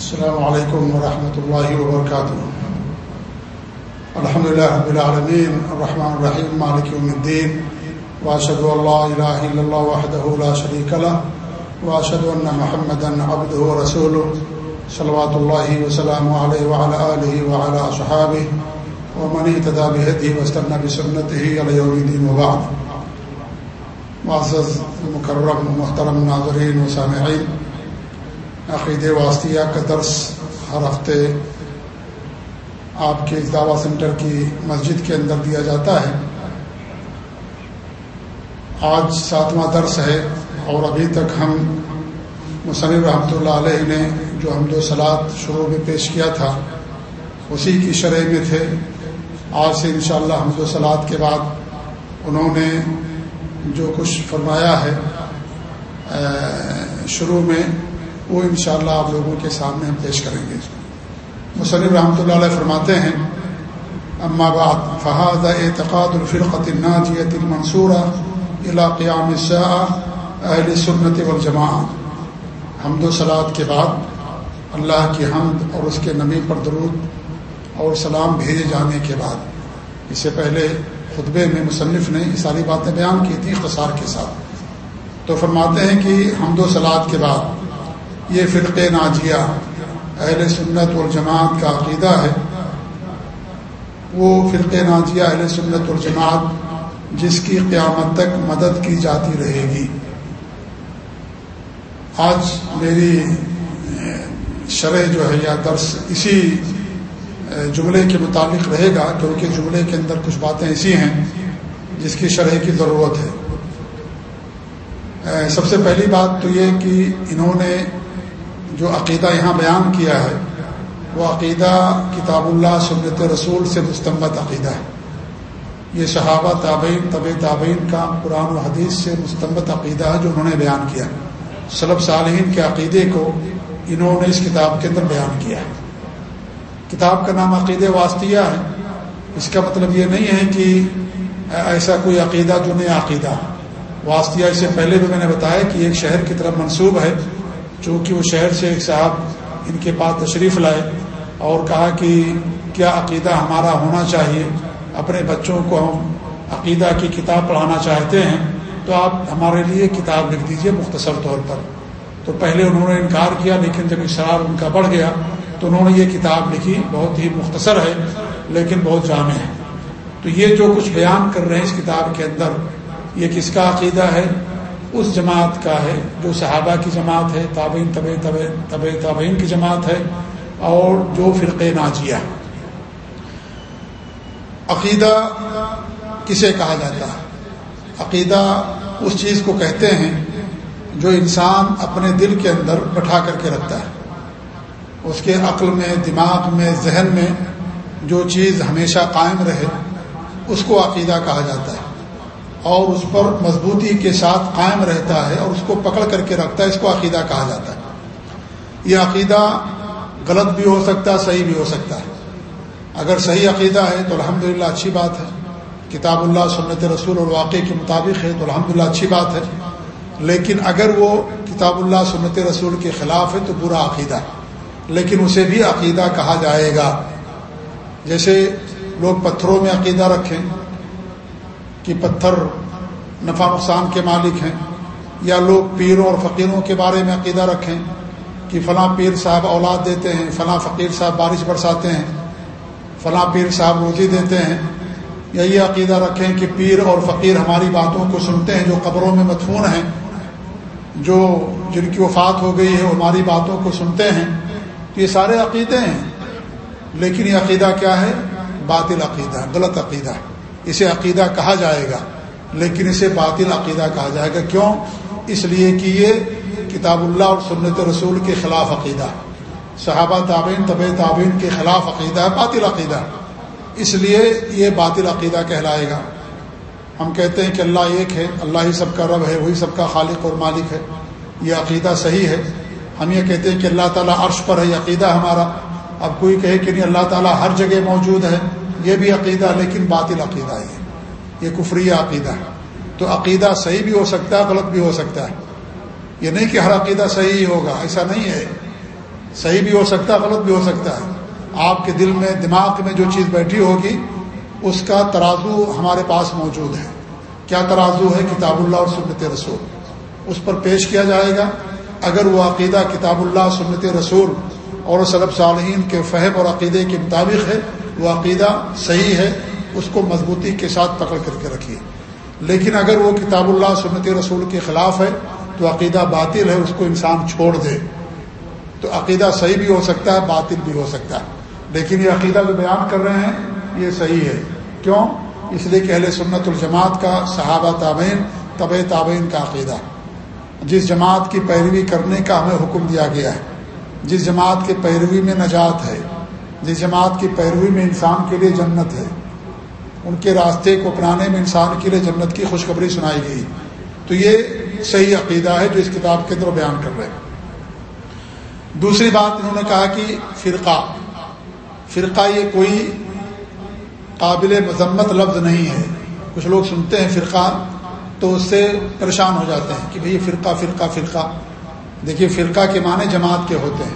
السلام علیکم ورحمۃ اللہ وبرکاتہ الحمد لله رب العالمين. الرحمن الرحيم. مالك يوم الدين. واشهد ان لا اله الا الله وحده لا شريك له. واشهد ان محمدا عبده ورسوله. صلوات الله وسلامه عليه وعلى اله وعلى اصحابه ومن اهتدى بهديه واستنى بسنته الى يوم الدين وبعد. معزز مکرم محترم ناظرین و سامعین عقید واسطیہ کا درس ہر ہفتے آپ کے دعوی سینٹر کی مسجد کے اندر دیا جاتا ہے۔ آج ساتواں درس ہے اور ابھی تک ہم مصنف رحمۃ اللہ علیہ نے جو حمد و سلاد شروع میں پیش کیا تھا، اسی کی شرح میں تھے۔ آج سے انشاءاللہ شاء حمد و سلاد کے بعد انہوں نے جو کچھ فرمایا ہے شروع میں وہ انشاءاللہ شاء آپ لوگوں کے سامنے ہم پیش کریں گے۔ مصنف رحمۃ اللہ علیہ فرماتے ہیں، اما بعد فہاد اعتقاد الفرقۃ الناجیت المنصورہ قیام الساعہ اہل سنت والجماع حمد و سلاد کے بعد اللہ کی حمد اور اس کے نمی پر درود اور سلام بھیجے جانے کے بعد۔ اس سے پہلے خطبے میں مصنف نے یہ ساری باتیں بیان کی تھیں اختصار کے ساتھ۔ تو فرماتے ہیں کہ حمد و سلاد کے بعد یہ فرق ناجیہ اہل سنت والجماعت کا عقیدہ ہے۔ وہ فرق ناجیہ اہل سنت والجماعت جس کی قیامت تک مدد کی جاتی رہے گی۔ آج میری شرح جو ہے یا درس اسی جملے کے مطابق رہے گا، کیونکہ جملے کے اندر کچھ باتیں ایسی ہیں جس کی شرح کی ضرورت ہے۔ سب سے پہلی بات تو یہ کہ انہوں نے جو عقیدہ یہاں بیان کیا ہے، وہ عقیدہ کتاب اللہ، سنت رسول سے مستمت عقیدہ ہے۔ یہ صحابہ، تابعین طب تابعین کا قرآن و حدیث سے مستمت عقیدہ ہے جو انہوں نے بیان کیا صلب صالحین کے عقیدے کو انہوں نے اس کتاب کے اندر بیان کیا ہے۔ کتاب کا نام عقید واسطیہ ہے۔ اس کا مطلب یہ نہیں ہے کہ ایسا کوئی عقیدہ جو نیا عقیدہ واسطیہ اس سے پہلے بھی میں نے بتایا کہ ایک شہر کی طرف منصوب ہے۔ چونکہ وہ شہر سے ایک صاحب ان کے پاس تشریف لائے اور کہا کہ کیا عقیدہ ہمارا ہونا چاہیے؟ اپنے بچوں کو ہم عقیدہ کی کتاب پڑھانا چاہتے ہیں تو آپ ہمارے لیے کتاب لکھ دیجیے مختصر طور پر۔ تو پہلے انہوں نے انکار کیا، لیکن جب اشرار ان کا بڑھ گیا تو انہوں نے یہ کتاب لکھی۔ بہت ہی مختصر ہے، لیکن بہت جامع ہے۔ تو یہ جو کچھ بیان کر رہے ہیں اس کتاب کے اندر، یہ کس کا عقیدہ ہے؟ اس جماعت کا ہے، جو صحابہ کی جماعت ہے، تابعین طب طب طب تابعین کی جماعت ہے، اور جو فرق ناجیہ عقیدہ کسے کہا جاتا ہے؟ عقیدہ اس چیز کو کہتے ہیں جو انسان اپنے دل کے اندر بٹھا کر کے رکھتا ہے۔ اس کے عقل میں، دماغ میں، ذہن میں جو چیز ہمیشہ قائم رہے، اس کو عقیدہ کہا جاتا ہے۔ اور اس پر مضبوطی کے ساتھ قائم رہتا ہے اور اس کو پکڑ کر کے رکھتا ہے، اس کو عقیدہ کہا جاتا ہے۔ یہ عقیدہ غلط بھی ہو سکتا ہے صحیح بھی ہو سکتا ہے۔ اگر صحیح عقیدہ ہے تو الحمدللہ اچھی بات ہے۔ کتاب اللہ، سنت رسول اور واقع کے مطابق ہے تو الحمدللہ اچھی بات ہے۔ لیکن اگر وہ کتاب اللہ، سنت رسول کے خلاف ہے تو برا عقیدہ ہے۔ لیکن اسے بھی عقیدہ کہا جائے گا۔ جیسے لوگ پتھروں میں عقیدہ رکھیں کہ پتھر نفع نقصان کے مالک ہیں، یا لوگ پیروں اور فقیروں کے بارے میں عقیدہ رکھیں کہ فلاں پیر صاحب اولاد دیتے ہیں، فلاں فقیر صاحب بارش برساتے ہیں، فلاں پیر صاحب روزی دیتے ہیں۔ یا یہ عقیدہ رکھیں کہ پیر اور فقیر ہماری باتوں کو سنتے ہیں، جو قبروں میں مدفون ہیں، جو جن کی وفات ہو گئی ہے، وہ ہماری باتوں کو سنتے ہیں۔ یہ سارے عقیدے ہیں۔ لیکن یہ عقیدہ کیا ہے؟ باطل عقیدہ، غلط عقیدہ ہے۔ اسے عقیدہ کہا جائے گا، لیکن اسے باطل عقیدہ کہا جائے گا۔ کیوں؟ اس لیے کہ یہ کتاب اللہ اور سنت رسول کے خلاف عقیدہ۔ صحابہ تعبین طب تعبین کے خلاف عقیدہ ہے باطل عقیدہ۔ اس لیے یہ باطل عقیدہ کہلائے گا۔ ہم کہتے ہیں کہ اللہ ایک ہے، اللہ ہی سب کا رب ہے، وہی سب کا خالق اور مالک ہے۔ یہ عقیدہ صحیح ہے۔ ہم یہ کہتے ہیں کہ اللہ تعالیٰ عرش پر ہے، یہ عقیدہ ہمارا۔ اب کوئی کہے کہ نہیں، اللہ تعالیٰ ہر جگہ موجود ہے۔ یہ بھی عقیدہ لیکن باطل عقیدہ ہے۔ یہ کفری عقیدہ ہے۔ تو عقیدہ صحیح بھی ہو سکتا ہے، غلط بھی ہو سکتا ہے۔ یہ نہیں کہ ہر عقیدہ صحیح ہوگا، ایسا نہیں ہے۔ صحیح بھی ہو سکتا ہے، غلط بھی ہو سکتا ہے۔ آپ کے دل میں، دماغ میں جو چیز بیٹھی ہوگی، اس کا ترازو ہمارے پاس موجود ہے۔ کیا ترازو ہے؟ کتاب اللہ اور سنت رسول۔ اس پر پیش کیا جائے گا۔ اگر وہ عقیدہ کتاب اللہ سنت رسول اور صلب صالحین کے فہم اور عقیدے کے مطابق ہے وہ عقیدہ صحیح ہے، اس کو مضبوطی کے ساتھ پکڑ کر کے رکھیے۔ لیکن اگر وہ کتاب اللہ، سنت رسول کے خلاف ہے، تو عقیدہ باطل ہے، اس کو انسان چھوڑ دے۔ تو عقیدہ صحیح بھی ہو سکتا ہے، باطل بھی ہو سکتا ہے۔ لیکن یہ عقیدہ جو بیان کر رہے ہیں، یہ صحیح ہے۔ کیوں؟ اس لیے کہ اہل سنت الجماعت کا صحابہ تابعین طب تابعین کا عقیدہ۔ جس جماعت کی پیروی کرنے کا ہمیں حکم دیا گیا ہے، جس جماعت کے پیروی میں نجات ہے جس جماعت کی پیروی میں انسان کے لیے جنت ہے، ان کے راستے کو اپنانے میں انسان کے لیے جنت کی خوشخبری سنائی گئی۔ تو یہ صحیح عقیدہ ہے جو اس کتاب کے اندر بیان کر رہے ہیں۔ دوسری بات انہوں نے کہا کہ فرقہ فرقہ یہ کوئی قابل مذمت لفظ نہیں ہے۔ کچھ لوگ سنتے ہیں فرقہ تو اس سے پریشان ہو جاتے ہیں کہ بھئی فرقہ فرقہ فرقہ۔ دیکھیے فرقہ کے معنی جماعت کے ہوتے ہیں۔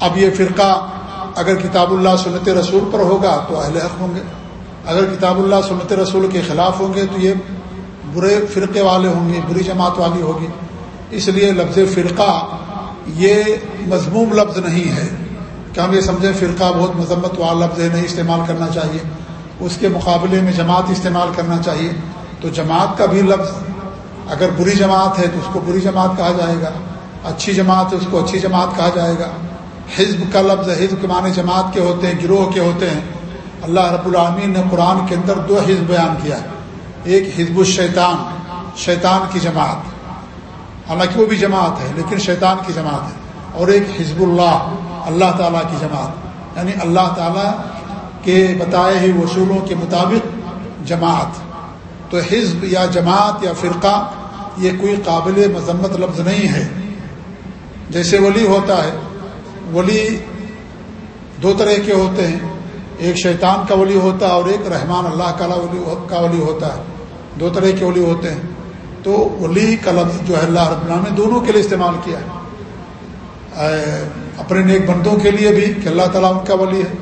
اب یہ فرقہ اگر کتاب اللہ سنت رسول پر ہوگا تو اہل حق ہوں گے۔ اگر کتاب اللہ سنت رسول کے خلاف ہوں گے تو یہ برے فرقے والے ہوں گے، بری جماعت والی ہوگی۔ اس لیے لفظ فرقہ یہ مضموم لفظ نہیں ہے۔ کہ ہم یہ سمجھیں فرقہ بہت مذمت والا لفظ ہے، نہیں استعمال کرنا چاہیے۔ اس کے مقابلے میں جماعت استعمال کرنا چاہیے۔ تو جماعت کا بھی لفظ اگر بری جماعت ہے تو اس کو بری جماعت کہا جائے گا۔ اچھی جماعت ہے، اس کو اچھی جماعت کہا جائے گا۔ حزب کا لفظ حزب کے معنی جماعت کے ہوتے ہیں، گروہ کے ہوتے ہیں۔ اللہ رب العامین نے قرآن کے اندر دو حزب بیان کیا ہے۔ ایک حزب الشیطان، شیطان کی جماعت۔ حالانکہ وہ بھی جماعت ہے، لیکن شیطان کی جماعت ہے۔ اور ایک حزب اللہ اللہ تعالیٰ کی جماعت۔ یعنی اللہ تعالیٰ کے بتائے ہوئے اصولوں کے مطابق جماعت۔ تو حزب یا جماعت یا فرقہ، یہ کوئی قابل مذمت لفظ نہیں ہے۔ جیسے ولی ہوتا ہے ولی دو طرح کے ہوتے ہیں۔ ایک شیطان کا ولی ہوتا ہے اور ایک رحمان اللہ کا ولی کا ولی ہوتا ہے۔ دو طرح کے ولی ہوتے ہیں۔ تو ولی کا لفظ جو ہے اللہ رب اللہ نے دونوں کے لیے استعمال کیا ہے۔ اپنے نیک بندوں کے لیے بھی کہ اللہ تعالیٰ ان کا ولی ہے۔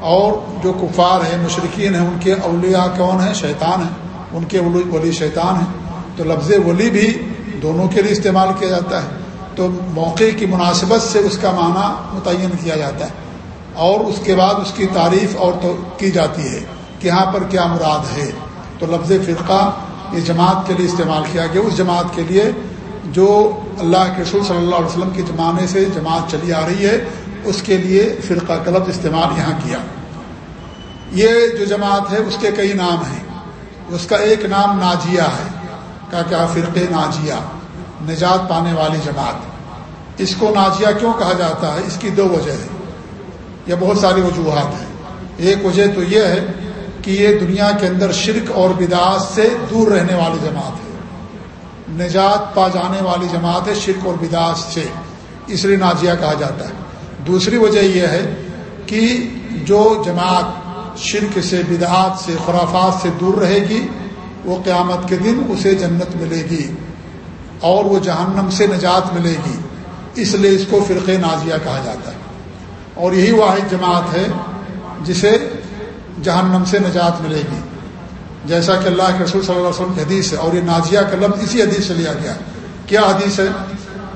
اور جو کفار ہیں مشرقین ہیں، ان کے اولیاء کون ہیں؟ شیطان ہیں۔ ان کے ولی شیطان ہیں۔ تو لفظ ولی بھی دونوں کے لیے استعمال کیا جاتا ہے۔ تو موقع کی مناسبت سے اس کا معنی متعین کیا جاتا ہے اور اس کے بعد اس کی تعریف اور تو کی جاتی ہے کہ یہاں پر کیا مراد ہے۔ تو لفظ فرقہ یہ جماعت کے لیے استعمال کیا گیا۔ اس جماعت کے لیے جو اللہ کے رسول صلی اللہ علیہ وسلم کے زمانے سے جماعت چلی آ رہی ہے، اس کے لیے فرقہ کا لفظ استعمال یہاں کیا۔ یہ جو جماعت ہے، اس کے کئی نام ہیں۔ اس کا ایک نام ناجیہ ہے۔ کہا کیا فرق ناجیہ۔ نجات پانے والی جماعت اس کو ناجیہ کیوں کہا جاتا ہے؟ اس کی دو وجہ ہے یہ بہت ساری وجوہات ہیں۔ ایک وجہ تو یہ ہے کہ یہ دنیا کے اندر شرک اور بدعات سے دور رہنے والی جماعت ہے۔ نجات پا جانے والی جماعت ہے شرک اور بدعات سے۔ اس لیے نازیہ کہا جاتا ہے۔ دوسری وجہ یہ ہے کہ جو جماعت شرک سے بدعات سے، خرافات سے دور رہے گی، وہ قیامت کے دن اسے جنت ملے گی۔ اور وہ جہنم سے نجات ملے گی۔ اس لیے اس کو فرقے نازیہ کہا جاتا ہے۔ اور یہی واحد جماعت ہے جسے جہنم سے نجات ملے گی۔ جیسا کہ اللہ کے رسول صلی اللہ علیہ وسلم کی حدیث ہے اور یہ نازیہ کا لفظ اسی حدیث سے لیا گیا۔ کیا حدیث ہے؟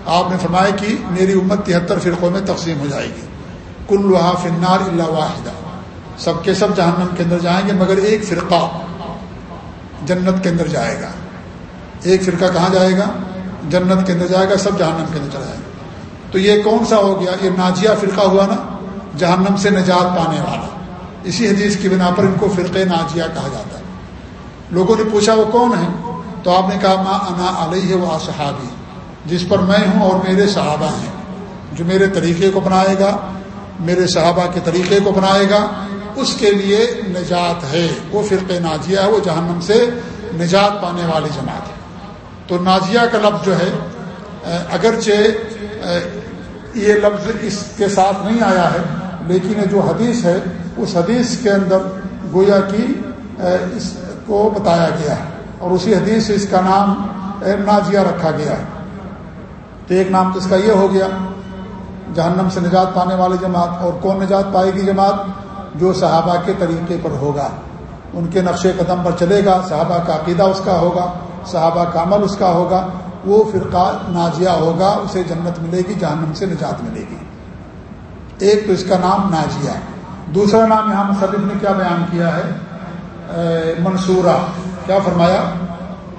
آپ نے فرمایا کہ میری امت تہتر فرقوں میں تقسیم ہو جائے گی۔ کل لوہا فنار اللہ واحدہ۔ سب کے سب جہنم کے اندر جائیں گے مگر ایک فرقہ جنت کے اندر جائے گا۔ ایک فرقہ کہاں جائے گا؟ جنت کے اندر جائے گا، سب جہنم کے اندر چلا جائے گا۔ تو یہ کون سا ہو گیا؟ یہ ناجیہ فرقہ ہوا نا، جہنم سے نجات پانے والا۔ اسی حدیث کی بنا پر ان کو فرقے ناجیہ کہا جاتا ہے۔ لوگوں نے پوچھا، وہ کون ہے تو آپ نے کہا ماں انا علیہ و صحابی جس پر میں ہوں اور میرے صحابہ ہیں۔ جو میرے طریقے کو بنائے گا، میرے صحابہ کے طریقے کو بنائے گا، اس کے لیے نجات ہے۔ وہ فرق ناجیہ ہے، وہ جہنم سے نجات پانے والی جماعت ہے۔ تو ناجیہ کا لفظ جو ہے اگرچہ یہ لفظ اس کے ساتھ نہیں آیا ہے، لیکن جو حدیث ہے، اس حدیث کے اندر گویا کی اس کو بتایا گیا ہے، اور اسی حدیث سے اس کا نام نازیہ رکھا گیا ہے۔ تو ایک نام تو اس کا یہ ہو گیا، جہنم سے نجات پانے والی جماعت، اور کون نجات پائے گی جماعت؟ جو صحابہ کے طریقے پر ہوگا۔ ان کے نقش قدم پر چلے گا، صحابہ کا عقیدہ اس کا ہوگا۔ صحابہ کا عمل اس کا ہوگا، وہ فرقہ ناجیہ ہوگا، اسے جنت ملے گی، جہنم سے نجات ملے گی۔ ایک تو اس کا نام ناجیہ۔ دوسرا نام یہاں مصرف نے کیا بیان کیا ہے؟ منصورہ۔ کیا فرمایا؟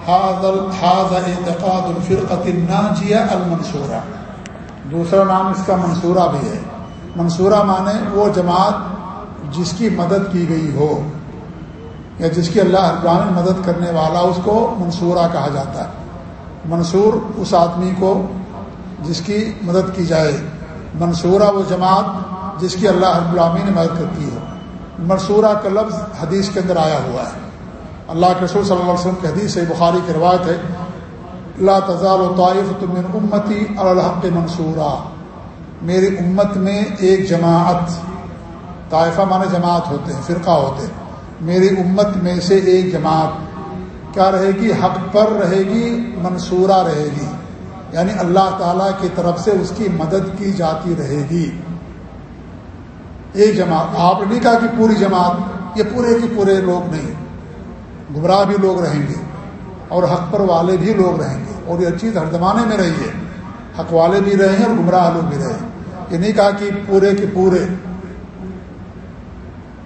اعتقاد الفرقت الناجیہ المنصورہ۔ دوسرا نام اس کا منصورہ بھی ہے۔ منصورہ مانے وہ جماعت جس کی مدد کی گئی ہو۔ یا جس کی اللہ ابراہین مدد کرنے والا اس کو منصورہ کہا جاتا ہے۔ منصور اس آدمی کو جس کی مدد کی جائے۔ منصورہ وہ جماعت جس کی اللہ ابراہین نے مدد کرتی ہے۔ منصورہ کا لفظ حدیث کے اندر آیا ہوا ہے۔ اللہ کے رسول صلی اللہ علیہ وسلم کی حدیث ہے بخاری کی روایت ہے اللہ تضال و طائف تم امتی الحق منصورہ میری امت میں ایک جماعت، طائفہ مانے جماعت ہوتے ہیں، فرقہ ہوتے ہیں۔ میری امت میں سے ایک جماعت کیا رہے گی؟ حق پر رہے گی، منصورہ رہے گی۔ یعنی اللہ تعالیٰ کی طرف سے اس کی مدد کی جاتی رہے گی۔ ایک جماعت، آپ نے نہیں کہا کہ پوری جماعت، یہ پورے کے پورے لوگ نہیں۔ گمراہ بھی لوگ رہیں گے اور حق پر والے بھی لوگ رہیں گے۔ اور یہ چیز ہر زمانے میں رہی ہے۔ حق والے بھی رہے ہیں اور گمراہ لوگ بھی رہے یہ نہیں کہا کہ پورے کے پورے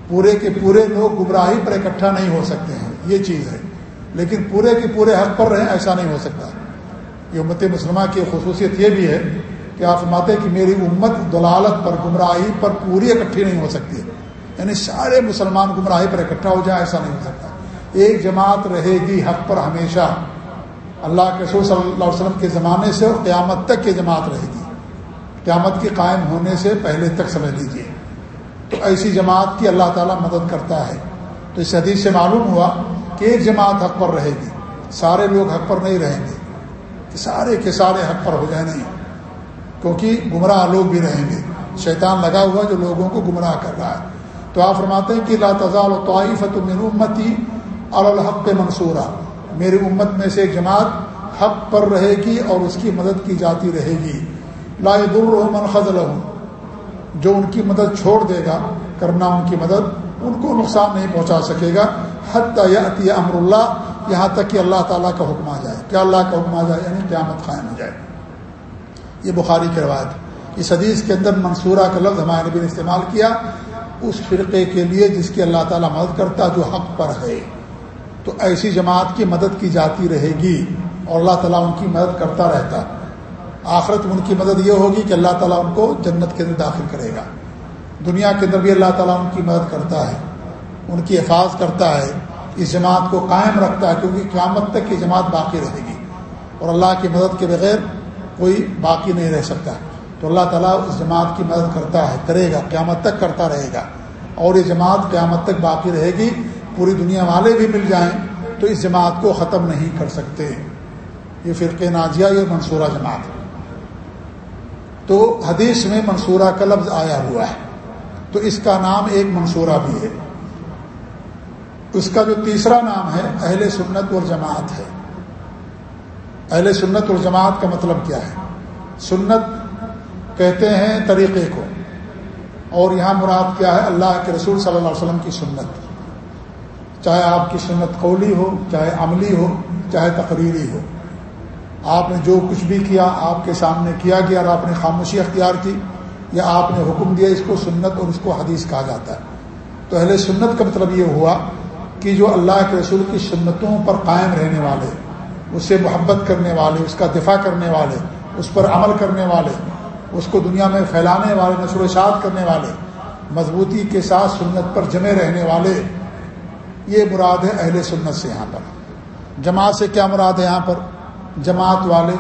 پورے کے پورے لوگ گمراہی پر اکٹھا نہیں ہو سکتے ہیں، یہ چیز ہے۔ لیکن پورے کے پورے حق پر رہیں، ایسا نہیں ہو سکتا۔ یہ امت مسلمہ کی خصوصیت یہ بھی ہے کہ آپ ماتے کہ میری امت دلالت پر، گمراہی پر پوری اکٹھی نہیں ہو سکتی۔ یعنی سارے مسلمان گمراہی پر اکٹھا ہو جائے ایسا نہیں ہو سکتا۔ ایک جماعت رہے گی حق پر ہمیشہ۔ اللہ کے سور صلی اللہ علیہ وسلم کے زمانے سے اور قیامت تک کی جماعت رہے گی۔ قیامت کے قائم ہونے سے پہلے تک سمجھ لیجیے ایسی جماعت کی اللہ تعالیٰ مدد کرتا ہے۔ تو اس حدیث سے معلوم ہوا کہ ایک جماعت حق پر رہے گی۔ سارے لوگ حق پر نہیں رہیں گے۔ کہ سارے کے سارے حق پر ہو جائیں نہیں کیونکہ گمراہ لوگ بھی رہیں گے۔ شیطان لگا ہوا جو لوگوں کو گمراہ کر رہا ہے۔ تو آپ فرماتے ہیں کہ اللہ تضال و طائف تو میری امتی الحق منصورہ میری امت میں سے ایک جماعت حق پر رہے گی اور اس کی مدد کی جاتی رہے گی۔ لا من خزل جو ان کی مدد چھوڑ دے گا، کرنا ان کی مدد، ان کو نقصان نہیں پہنچا سکے گا۔ حت یا امر اللہ، یہاں تک کہ اللہ تعالیٰ کا حکم آ جائے۔ کیا اللہ کا حکم آ جائے؟ یعنی قیامت قائم ہو جائے۔ یہ بخاری کی روایت اس حدیث کے اندر منصورہ کا لفظ ہمارے نبی نے استعمال کیا، اس فرقے کے لیے جس کی اللہ تعالیٰ مدد کرتا جو حق پر ہے۔ تو ایسی جماعت کی مدد کی جاتی رہے گی اور اللہ تعالیٰ ان کی مدد کرتا رہتا۔ آخرت ان کی مدد یہ ہوگی کہ اللہ تعالیٰ ان کو جنت کے اندر داخل کرے گا۔ دنیا کے اندر بھی اللہ تعالیٰ ان کی مدد کرتا ہے، ان کی حفاظ کرتا ہے، اس جماعت کو قائم رکھتا ہے، کیونکہ قیامت تک یہ جماعت باقی رہے گی۔ اور اللہ کی مدد کے بغیر کوئی باقی نہیں رہ سکتا۔ تو اللہ تعالیٰ اس جماعت کی مدد کرتا ہے، کرے گا، قیامت تک کرتا رہے گا۔ اور یہ جماعت قیامت تک باقی رہے گی، پوری دنیا والے بھی مل جائیں تو اس جماعت کو ختم نہیں کر سکتے۔ یہ فرقے نازیہ یہ منصورہ جماعت۔ ہے تو حدیث میں منصورہ کا لفظ آیا ہوا ہے۔ تو اس کا نام ایک منصورہ بھی ہے۔ اس کا جو تیسرا نام ہے، اہل سنت اور جماعت ہے۔ اہل سنت اور جماعت کا مطلب کیا ہے؟ سنت کہتے ہیں طریقے کو۔ اور یہاں مراد کیا ہے؟ اللہ کے رسول صلی اللہ علیہ وسلم کی سنت۔ چاہے آپ کی سنت قولی ہو، چاہے عملی ہو، چاہے تقریری ہو۔ آپ نے جو کچھ بھی کیا، آپ کے سامنے کیا گیا اور آپ نے خاموشی اختیار کی، یا آپ نے حکم دیا اس کو سنت اور اس کو حدیث کہا جاتا ہے۔ تو اہل سنت کا مطلب یہ ہوا کہ جو اللہ کے رسول کی سنتوں پر قائم رہنے والے، اس سے محبت کرنے والے، اس کا دفاع کرنے والے، اس پر عمل کرنے والے، اس کو دنیا میں پھیلانے والے، نشر و اشاعت کرنے والے، مضبوطی کے ساتھ سنت پر جمے رہنے والے، یہ مراد ہے اہل سنت سے یہاں پر۔ جماعت سے کیا مراد ہے یہاں پر؟ جماعت والے،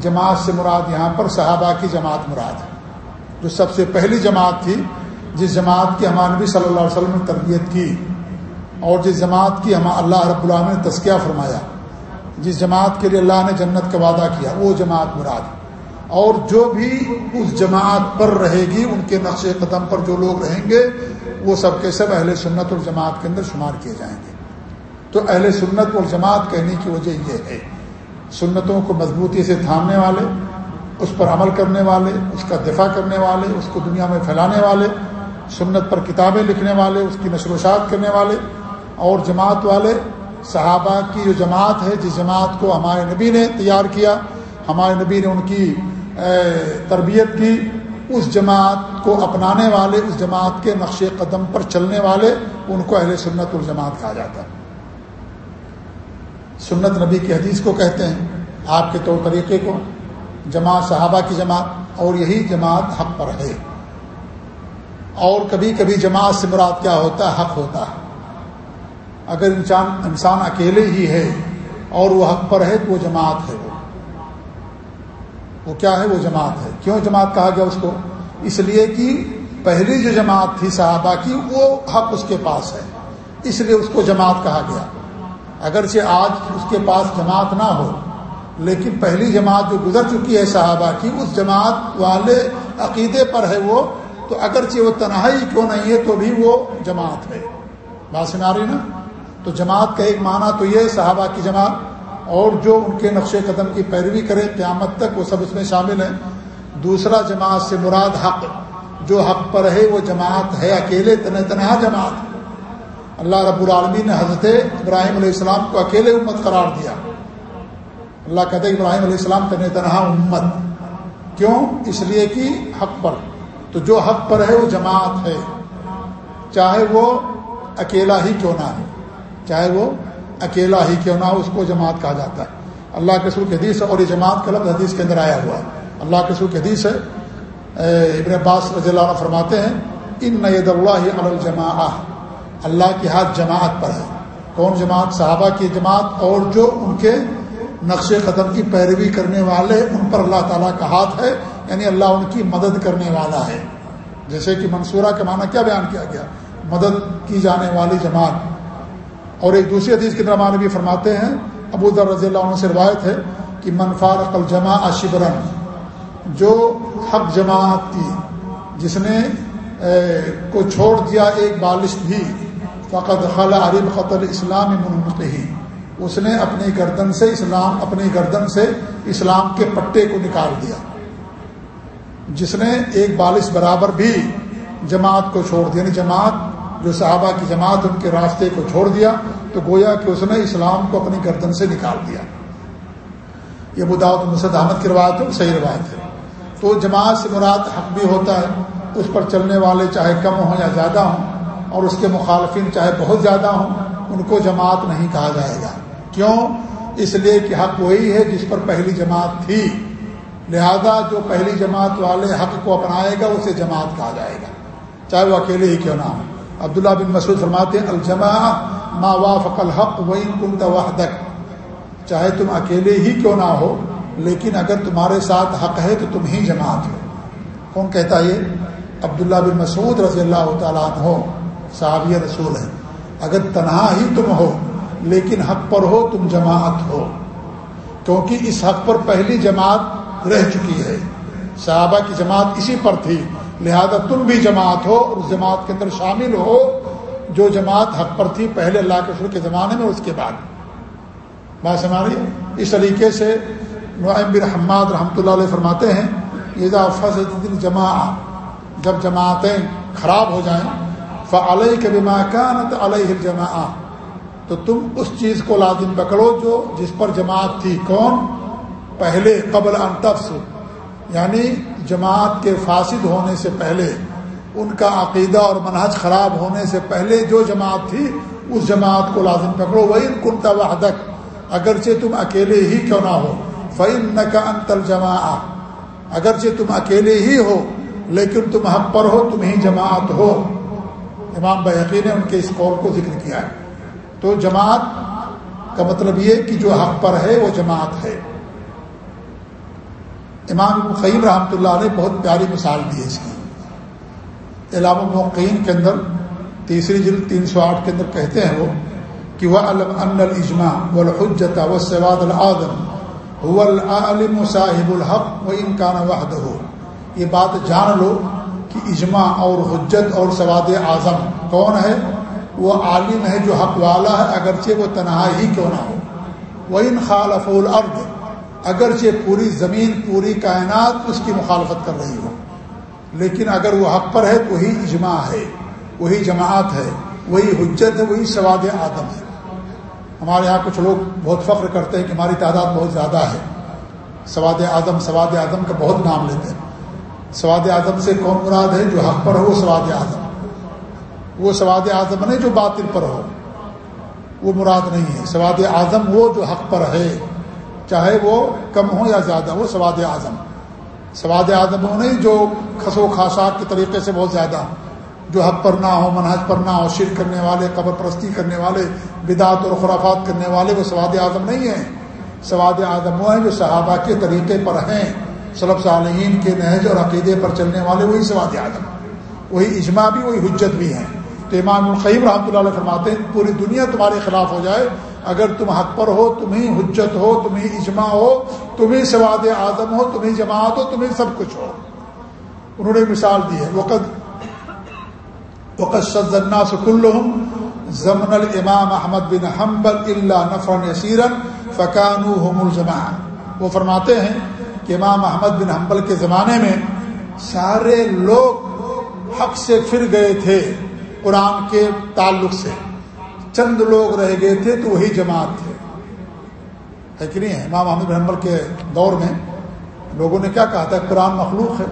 جماعت سے مراد یہاں پر صحابہ کی جماعت مراد ہے۔ جو سب سے پہلی جماعت تھی، جس جماعت کی ہمارے نبی صلی اللہ علیہ وسلم نے تربیت کی، اور جس جماعت کی ہم، اللہ رب العالمین نے تذکیہ فرمایا، جس جماعت کے لیے اللہ نے جنت کا وعدہ کیا، وہ جماعت مراد اور جو بھی اس جماعت پر رہے گی، ان کے نقش قدم پر جو لوگ رہیں گے، وہ سب کے سب اہل سنت اور جماعت کے اندر شمار کیے جائیں گے۔ تو اہل سنت اور جماعت کہنے کی وجہ یہ ہے سنتوں کو مضبوطی سے تھامنے والے، اس پر عمل کرنے والے، اس کا دفاع کرنے والے، اس کو دنیا میں پھیلانے والے، سنت پر کتابیں لکھنے والے، اس کی نشر و شاعت کرنے والے، اور جماعت والے، صحابہ کی جو جماعت ہے، جس جماعت کو ہمارے نبی نے تیار کیا، ہمارے نبی نے ان کی تربیت کی، اس جماعت کو اپنانے والے، اس جماعت کے نقش قدم پر چلنے والے، ان کو اہل سنت الجماعت کہا جاتا ہے۔ سنت نبی کی حدیث کو کہتے ہیں، آپ کے طور طریقے کو، جماعت صحابہ کی جماعت، اور یہی جماعت حق پر ہے۔ اور کبھی کبھی جماعت سے مراد کیا ہوتا ہے؟ حق ہوتا ہے۔ اگر انسان انسان اکیلے ہی ہے اور وہ حق پر ہے تو وہ جماعت ہے۔ وہ وہ کیا ہے؟ وہ جماعت ہے۔ کیوں جماعت کہا گیا اس کو؟ اس لیے کہ پہلی جو جماعت تھی صحابہ کی، وہ حق اس کے پاس ہے۔ اس لیے اس کو جماعت کہا گیا۔ اگرچہ آج اس کے پاس جماعت نہ ہو، لیکن پہلی جماعت جو گزر چکی ہے صحابہ کی، اس جماعت والے عقیدے پر ہے وہ، تو اگرچہ وہ تنہائی کیوں نہیں ہے، تو بھی وہ جماعت ہے۔ بات سنا رہی نا؟ تو جماعت کا ایک معنی تو یہ صحابہ کی جماعت، اور جو ان کے نقش قدم کی پیروی کرے، قیامت تک وہ سب اس میں شامل ہیں۔ دوسرا جماعت سے مراد حق، جو حق پر ہے، وہ جماعت ہے، اکیلے تنہا جماعت۔ اللہ رب العالمین نے حضرت ابراہیم علیہ السلام کو اکیلے امت قرار دیا۔ اللہ کہتے ابراہیم علیہ السلام تن تنہا امت۔ کیوں؟ اس لیے کہ حق پر۔ تو جو حق پر ہے وہ جماعت ہے۔ چاہے وہ اکیلا ہی کیوں نہ ہے چاہے وہ اکیلا ہی کیوں نہ ہو، اس کو جماعت کہا جاتا ہے۔ اللہ کے سر حدیث اور یہ جماعت کا لفظ حدیث کے اندر آیا ہوا ہے۔ اللہ کے سر حدیث ہے ابن عباس رضی اللہ عنہ فرماتے ہیں، ان نید اللہ الجماع اللہ کی ہاتھ جماعت پر ہے۔ کون جماعت؟ صحابہ کی جماعت اور جو ان کے نقش قدم کی پیروی کرنے والے، ان پر اللہ تعالیٰ کا ہاتھ ہے یعنی اللہ ان کی مدد کرنے والا ہے۔ جیسے کہ منصورہ کے معنی کیا بیان کیا گیا؟ مدد کی جانے والی جماعت۔ اور ایک دوسری حدیث کے درمان بھی فرماتے ہیں۔ ابو در رضی اللہ عنہ سے روایت ہے کہ منفار الجماع شبرن، جو حق جماعت تھی، جس نے کو چھوڑ دیا، ایک بالش بھی فقط خلا عرب قطر اسلام منقی اس نے اپنی گردن سے اسلام، اپنی گردن سے اسلام کے پٹے کو نکال دیا۔ جس نے ایک بالش برابر بھی جماعت کو چھوڑ دیا یعنی جماعت، جو صحابہ کی جماعت، ان کے راستے کو چھوڑ دیا، تو گویا کہ اس نے اسلام کو اپنی گردن سے نکال دیا۔ یہ بداوت مسد احمد کی روایت ہے، صحیح روایت ہے۔ تو جماعت سے مراد حق بھی ہوتا ہے، اس پر چلنے والے چاہے کم ہوں یا زیادہ ہوں اور اس کے مخالفین چاہے بہت زیادہ ہوں، ان کو جماعت نہیں کہا جائے گا۔ کیوں؟ اس لیے کہ حق وہی ہے جس پر پہلی جماعت تھی۔ لہذا جو پہلی جماعت والے حق کو اپنائے گا، اسے جماعت کہا جائے گا۔ چاہے وہ اکیلے ہی کیوں نہ ہو عبداللہ بن مسعود فرماتے ہیں الجما ما وافق الحق وین کن وحدک چاہے تم اکیلے ہی کیوں نہ ہو، لیکن اگر تمہارے ساتھ حق ہے تو تم ہی جماعت ہو۔ کون کہتا یہ؟ عبداللہ بن مسعود رضی اللہ تعالیٰ عنہ۔ صحابیہ رسول ہے اگر تنہا ہی تم ہو، لیکن حق پر ہو، تم جماعت ہو۔ کیونکہ اس حق پر پہلی جماعت رہ چکی ہے۔ صحابہ کی جماعت اسی پر تھی، لہذا تم بھی جماعت ہو اور اس جماعت کے اندر شامل ہو۔ جو جماعت حق پر تھی پہلے اللہ کے سر کے زمانے میں، اس کے بعد۔ بات سنا رہی اس طریقے سے نعیم بن حماد رحمۃ اللہ علیہ فرماتے ہیں یہ فضل جمع جب جماعتیں خراب ہو جائیں فعلیہ کے بما کانت علیہ الجماع تو تم اس چیز کو لازم پکڑو جو جس پر جماعت تھی کون؟ پہلے قبل ان تفس یعنی جماعت کے فاسد ہونے سے پہلے، ان کا عقیدہ اور منحج خراب ہونے سے پہلے جو جماعت تھی، اس جماعت کو لازم پکڑو۔ وہی کنتا وحدک اگرچہ تم اکیلے ہی کیوں نہ ہو فعم نہ کا انتل جمع اگرچہ تم اکیلے ہی ہو، لیکن تم حق پر ہو، تم ہی جماعت ہو۔ امام بحقی نے ان کے اس قول کو ذکر کیا ہے۔ تو جماعت کا مطلب یہ کہ جو حق پر ہے وہ جماعت ہے۔ امام خیم رحمۃ اللہ نے بہت پیاری مثال دی ہے اس کی۔ علام المقین کے اندر تیسری جلد تین سو آٹھ کے اندر کہتے ہیں وہ کہ وہ علم ان الجما و الحجت و سواد العدم العلم صاحب الحق و امکان وحد ہو یہ بات جان لو کہ اجماع اور حجت اور سواد اعظم کون ہے؟ وہ عالم ہے جو حق والا ہے، اگرچہ وہ تنہا ہی کیوں نہ ہو۔ وہ ان خالف العرد اگرچہ پوری زمین، پوری کائنات اس کی مخالفت کر رہی ہو۔ لیکن اگر وہ حق پر ہے تو وہی اجماع ہے، وہی جماعت ہے، وہی حجت ہے، وہی سواد آدم ہے۔ ہمارے یہاں کچھ لوگ بہت فخر کرتے ہیں کہ ہماری تعداد بہت زیادہ ہے۔ سواد اعظم سواد اعظم کا بہت نام لیتے ہیں۔ سواد اعظم سے کون مراد ہے جو حق پر ہو، وہ سواد اعظم۔ وہ سواد اعظم نہیں جو باطل پر ہو۔ وہ مراد نہیں ہے۔ سواد اعظم وہ جو حق پر ہے، چاہے وہ کم ہو یا زیادہ، وہ سواد اعظم۔ سواد اعظم وہ نہیں جو کھسو خاصات کے طریقے سے بہت زیادہ جو حق پر نہ ہو، منہج پر نہ ہو شر کرنے والے، قبر پرستی کرنے والے بدعت اور خرافات کرنے والے، وہ سواد اعظم نہیں ہیں سواد اعظم وہ ہیں جو صحابہ کے طریقے پر ہیں۔ صلب صالحین کے نہج اور عقیدے پر چلنے والے، وہی سواد اعظم، وہی اجماع بھی، وہی حجت بھی ہیں۔ تو امام القیم رحمۃ اللہ علیہ فرماتے ہیں، پوری دنیا تمہارے خلاف ہو جائے، اگر تم حق پر ہو، تمہیں حجت ہو، تمہیں اجماع ہو، تمہیں سواد اعظم ہو، تمہیں جماعت ہو، تمہیں سب کچھ ہو۔ انہوں نے مثال دی ہے وقت وقت شدنا سکل ضمن الامام احمد بن حمبل اللہ نفر نصیرن فقان وہ فرماتے ہیں کہ امام احمد بن حنبل کے زمانے میں سارے لوگ حق سے پھر گئے تھے قرآن کے تعلق سے۔ چند لوگ رہ گئے تھے تو وہی جماعت تھے۔ ہے کہ نہیں؟ ہے امام احمد بن حنبل کے دور میں لوگوں نے کیا کہا تھا؟ قرآن مخلوق ہے۔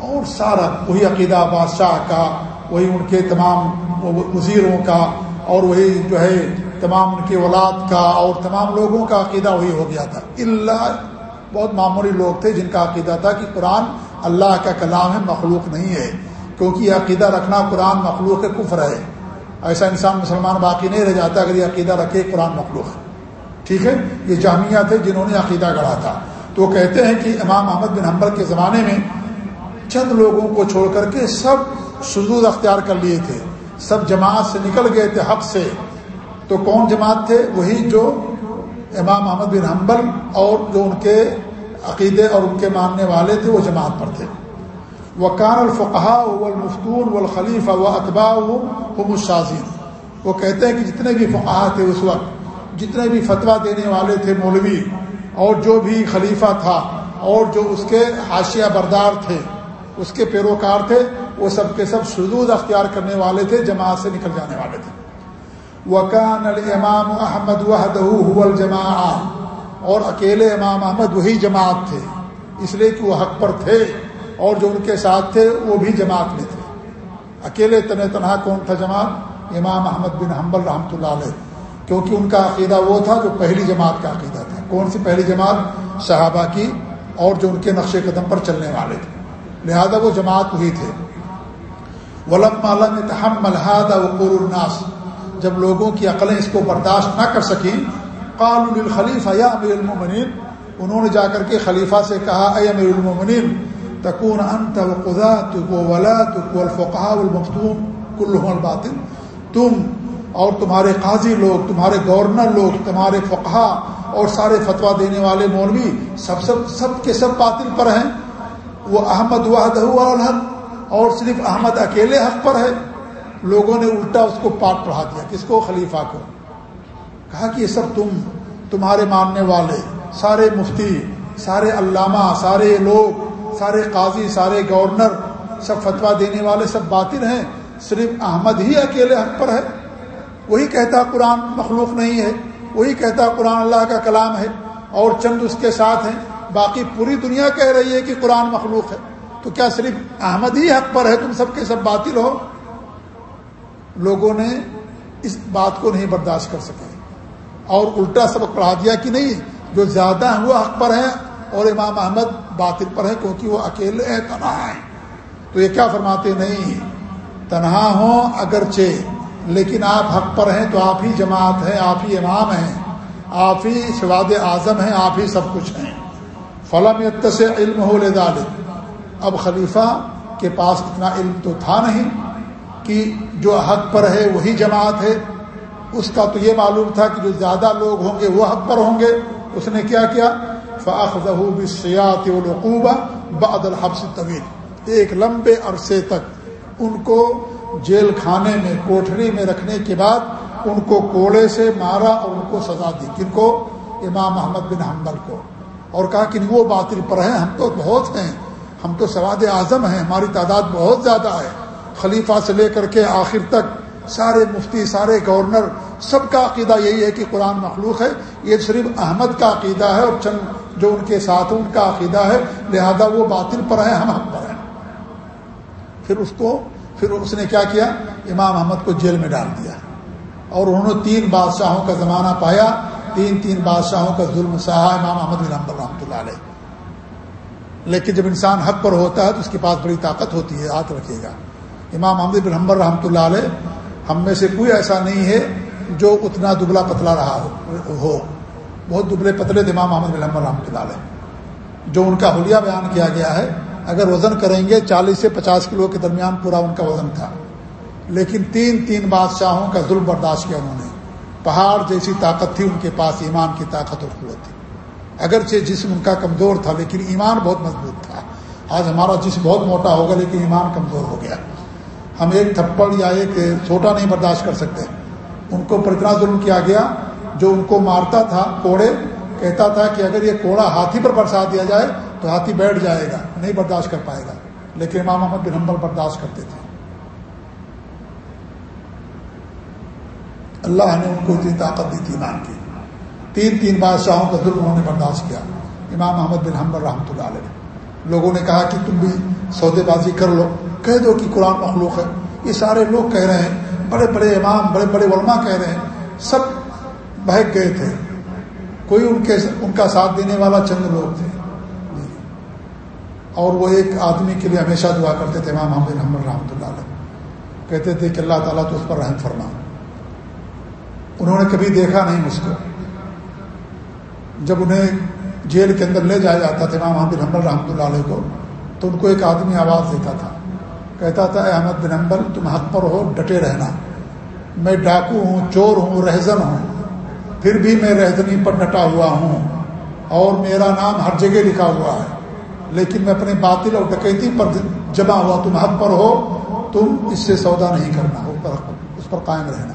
اور سارا وہی عقیدہ بادشاہ کا، وہی ان کے تمام وزیروں کا، اور وہی جو ہے تمام ان کے اولاد کا، اور تمام لوگوں کا عقیدہ وہی ہو گیا تھا۔ اللہ بہت معمولی لوگ تھے جن کا عقیدہ تھا کہ قرآن اللہ کا کلام ہے، مخلوق نہیں ہے۔ کیونکہ یہ عقیدہ رکھنا قرآن مخلوق ہے کفر ہے۔ ایسا انسان مسلمان باقی نہیں رہ جاتا اگر یہ عقیدہ رکھے قرآن مخلوق۔ ہے ٹھیک ہے؟ یہ جامعہ تھے جنہوں نے عقیدہ گڑھا تھا۔ تو وہ کہتے ہیں کہ امام احمد بن حنبل کے زمانے میں چند لوگوں کو چھوڑ کر کے سب سجود اختیار کر لیے تھے۔ سب جماعت سے نکل گئے تھے حق سے۔ تو کون جماعت تھے؟ وہی جو امام محمد بن حنبل اور جو ان کے عقیدے اور ان کے ماننے والے تھے، وہ جماعت پر تھے۔ وہ کان الفقہ و المفتون و الخلیفہ و اطباء و مشاذین وہ کہتے ہیں کہ جتنے بھی فقہ تھے اس وقت، جتنے بھی فتویٰ دینے والے تھے مولوی، اور جو بھی خلیفہ تھا، اور جو اس کے حاشیہ بردار تھے، اس کے پیروکار تھے، وہ سب کے سب شدود اختیار کرنے والے تھے، جماعت سے نکل جانے والے تھے۔ وکان الامام احمد وحدہ الجماع اور اکیلے امام احمد وہی جماعت تھے، اس لیے کہ وہ حق پر تھے، اور جو ان کے ساتھ تھے، وہ بھی جماعت میں تھے۔ اکیلے تن تنہا کون تھا جماعت؟ امام احمد بن حنبل رحمۃ اللہ علیہ، کیونکہ ان کا عقیدہ وہ تھا جو پہلی جماعت کا عقیدہ تھا۔ کون سی پہلی جماعت؟ صحابہ کی، اور جو ان کے نقش قدم پر چلنے والے تھے۔ لہذا وہ جماعت ہوئی تھے۔ ولم عالم تحم الحاد وقور الناس جب لوگوں کی عقلیں اس کو برداشت نہ کر سکیں قال الخلیفہ یا امیر المومنین انہوں نے جا کر کے خلیفہ سے کہا، اے امیر المومنین تکون انت وقضات وولات والفقهاء والمفتون كلهم الباطل، تم اور تمہارے قاضی لوگ، تمہارے گورنر لوگ، تمہارے فقہا اور سارے فتویٰ دینے والے مولوی، سب سب سب کے سب باطل پر ہیں۔ وہ احمد وحدہ الحق اور صرف احمد اکیلے حق پر ہے۔ لوگوں نے الٹا اس کو پاٹ پڑھا دیا، کس کو؟ خلیفہ کو۔ کہا کہ یہ سب تم، تمہارے ماننے والے، سارے مفتی، سارے علامہ، سارے لوگ، سارے قاضی، سارے گورنر، سب فتویٰ دینے والے، سب باطل ہیں۔ صرف احمد ہی اکیلے حق پر ہے۔ وہی کہتا قرآن مخلوق نہیں ہے، وہی کہتا قرآن اللہ کا کلام ہے، اور چند اس کے ساتھ ہیں۔ باقی پوری دنیا کہہ رہی ہے کہ قرآن مخلوق ہے۔ تو کیا صرف احمد ہی حق پر ہے؟ تم سب کے سب باطل ہو۔ لوگوں نے اس بات کو نہیں برداشت کر سکے۔ اور الٹا سبق پڑھا دیا کہ نہیں، جو زیادہ ہیں وہ حق پر ہیں اور امام احمد باطل پر ہے کیونکہ وہ اکیلے ہیں، تنہا ہیں۔ تو یہ کیا فرماتے؟ نہیں، تنہا ہوں اگرچہ، لیکن آپ حق پر ہیں تو آپ ہی جماعت ہیں، آپ ہی امام ہیں، آپ ہی شواد اعظم ہیں، آپ ہی سب کچھ ہیں۔ فلم سے علم ہو لے اب خلیفہ کے پاس اتنا علم تو تھا نہیں۔ کہ جو حق پر ہے وہی جماعت ہے۔ اس کا تو یہ معلوم تھا کہ جو زیادہ لوگ ہوں گے وہ حق پر ہوں گے۔ اس نے کیا کیا؟ فاخذہ سیات القوبہ بعد الحبس طویل ایک لمبے عرصے تک ان کو جیل کھانے میں کوٹھری میں رکھنے کے بعد ان کو کوڑے سے مارا اور ان کو سزا دی۔ کن کو؟ امام محمد بن حنبل کو۔ اور کہا کہ وہ باطل پر ہیں، ہم تو بہت ہیں، ہم تو سواد اعظم ہیں، ہماری تعداد بہت زیادہ ہے۔ خلیفہ سے لے کر کے آخر تک سارے مفتی، سارے گورنر، سب کا عقیدہ یہی ہے کہ قرآن مخلوق ہے۔ یہ صرف احمد کا عقیدہ ہے اور چند جو ان کے ساتھ ان کا عقیدہ ہے۔ لہذا وہ باطل پر ہیں، ہم حق پر ہیں۔ پھر اس کو، پھر اس نے کیا کیا؟ امام احمد کو جیل میں ڈال دیا۔ اور انہوں نے تین بادشاہوں کا زمانہ پایا۔ تین تین بادشاہوں کا ظلم سہا امام احمد بن حمبل رحمۃ اللہ علیہ۔ لیکن جب انسان حق پر ہوتا ہے تو اس کے پاس بڑی طاقت ہوتی ہے، ہاتھ رکھے گا۔ امام احمد بن حمبر رحمۃ اللہ علیہ، ہم میں سے کوئی ایسا نہیں ہے جو اتنا دبلا پتلا رہا ہو بہت دبلے پتلے تھے امام احمد بن حمبر رحمۃ اللہ علیہ۔ جو ان کا حلیہ بیان کیا گیا ہے، اگر وزن کریں گے چالیس سے پچاس کلو کے درمیان پورا ان کا وزن تھا۔ لیکن تین تین بادشاہوں کا ظلم برداشت کیا انہوں نے۔ پہاڑ جیسی طاقت تھی ان کے پاس، ایمان کی طاقت اور قوت تھی۔ اگرچہ جسم ان کا کمزور تھا، لیکن ایمان بہت مضبوط تھا۔ آج ہمارا جسم بہت موٹا ہوگا، لیکن ایمان کمزور ہو گیا۔ ہم ایک تھپڑ یا ایک چھوٹا نہیں برداشت کر سکتے۔ ان کو پر اتنا ظلم کیا گیا، جو ان کو مارتا تھا کوڑے، کہتا تھا کہ اگر یہ کوڑا ہاتھی پر برسا دیا جائے تو ہاتھی بیٹھ جائے گا، نہیں برداشت کر پائے گا۔ لیکن امام محمد بن حنبل برداشت کرتے تھے۔ اللہ نے ان کو اتنی طاقت دی تھی ایمان کی۔ تین تین بادشاہوں کا ظلم انہوں نے برداشت کیا۔ امام محمد بن حمبر رحمۃ اللہ علیہ۔ لوگوں نے کہا کہ تم بھی سودے بازی کر لو۔ کہہ دو کہ قرآن مخلوق ہے۔ یہ سارے لوگ کہہ رہے ہیں۔ بڑے بڑے امام، بڑے بڑے علماء کہہ رہے ہیں۔ سب بہک گئے تھے۔ کوئی ان کے، ان کا ساتھ دینے والا چند لوگ تھے۔ اور وہ ایک آدمی کے لیے ہمیشہ دعا کرتے تھے، امام محمد محمد رحمۃ اللہ علیہ۔ کہتے تھے کہ اللہ تعالیٰ تو اس پر رحم فرما۔ انہوں نے کبھی دیکھا نہیں مجھ کو۔ جب انہیں جیل کے اندر لے جایا جاتا تھا، امام محمد حمبل رحمۃ اللہ علیہ کو، تو ان کو ایک آدمی آواز دیتا تھا۔ کہتا تھا، اے احمد بن حنبل، تم حق پر ہو، ڈٹے رہنا۔ میں ڈاکو ہوں، چور ہوں، رہزن ہوں۔ پھر بھی میں رہزنی پر ڈٹا ہوا ہوں۔ اور میرا نام ہر جگہ لکھا ہوا ہے۔ لیکن میں اپنے باطل اور ڈکیتی پر جمع ہوا۔ تم حق پر ہو، تم اس سے سودا نہیں کرنا۔ اس پر قائم رہنا۔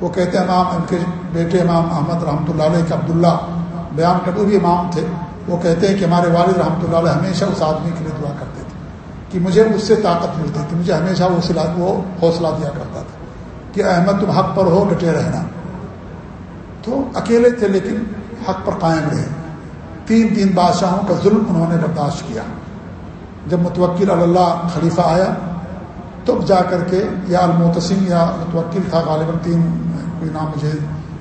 وہ کہتے ہیں، امام، ان کے بیٹے امام احمد رحمۃ اللہ علیہ کے عبداللہ بیان کر وہ بھی امام تھے۔ وہ کہتے ہیں کہ ہمارے والد رحمۃ اللہ علیہ ہمیشہ اس آدمی کے لیے دعا کرتے تھے کہ مجھے اس سے طاقت ملتی تھی، مجھے ہمیشہ وہ وہ حوصلہ دیا کرتا تھا کہ احمد تم حق پر ہو، ڈٹے رہنا۔ تو اکیلے تھے لیکن حق پر قائم رہے۔ تین تین بادشاہوں کا ظلم انہوں نے برداشت کیا۔ جب متوکل اللہ خلیفہ آیا، تب جا کر کے یا المتسم یا متوکل تھا، غالباً تین، کوئی نام مجھے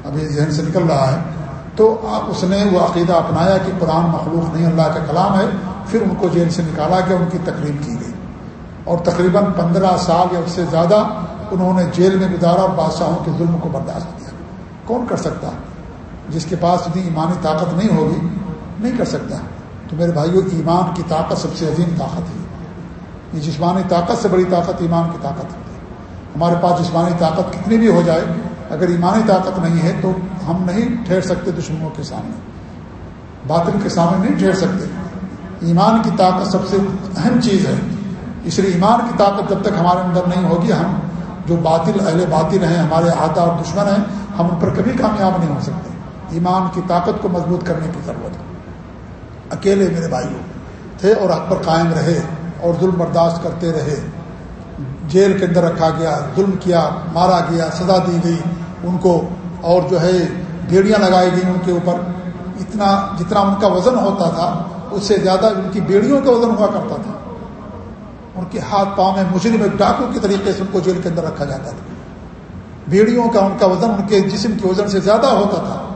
ابھی ذہن سے نکل رہا ہے۔ تو اس نے وہ عقیدہ اپنایا کہ قرآن مخلوق نہیں، اللہ کا کلام ہے۔ پھر ان کو جیل سے نکالا گیا ان کی تقریب کی گئی۔ اور تقریباً پندرہ سال یا اس سے زیادہ انہوں نے جیل میں گزارا بادشاہوں کے ظلم کو برداشت کیا۔ کون کر سکتا؟ جس کے پاس اتنی ایمانی طاقت نہیں ہوگی، نہیں کر سکتا۔ تو میرے بھائیوں ایمان کی طاقت سب سے عظیم طاقت ہے۔ یہ جسمانی طاقت سے بڑی طاقت ایمان کی طاقت ہوتی ہے۔ ہمارے پاس جسمانی طاقت کتنی بھی ہو جائے اگر ایمانی طاقت نہیں ہے تو ہم نہیں ٹھہر سکتے دشمنوں کے سامنے۔ باطل کے سامنے نہیں ٹھہر سکتے۔ ایمان کی طاقت سب سے اہم چیز ہے۔ اس لیے ایمان کی طاقت جب تک ہمارے اندر نہیں ہوگی، ہم جو باطل، اہل باطل ہیں، ہمارے آدھا اور دشمن ہیں، ہم ان پر کبھی کامیاب نہیں ہو سکتے۔ ایمان کی طاقت کو مضبوط کرنے کی ضرورت ہے۔ اکیلے میرے بھائیوں، تھے اور حق پر قائم رہے اور ظلم برداشت کرتے رہے۔ جیل کے اندر رکھا گیا، ظلم کیا، مارا گیا، سزا دی گئی، ان کو اور جو ہے بیڑیاں لگائی گئی ان کے اوپر۔ اتنا جتنا ان کا وزن ہوتا تھا، اس سے زیادہ ان کی بیڑیوں کا وزن ہوا کرتا تھا۔ ان کے ہاتھ پاؤں میں مجرم ایک ڈاکو کے طریقے سے ان کو جیل کے اندر رکھا جاتا تھا۔ بیڑیوں کا، ان کا وزن، ان کے جسم کے وزن سے زیادہ ہوتا تھا۔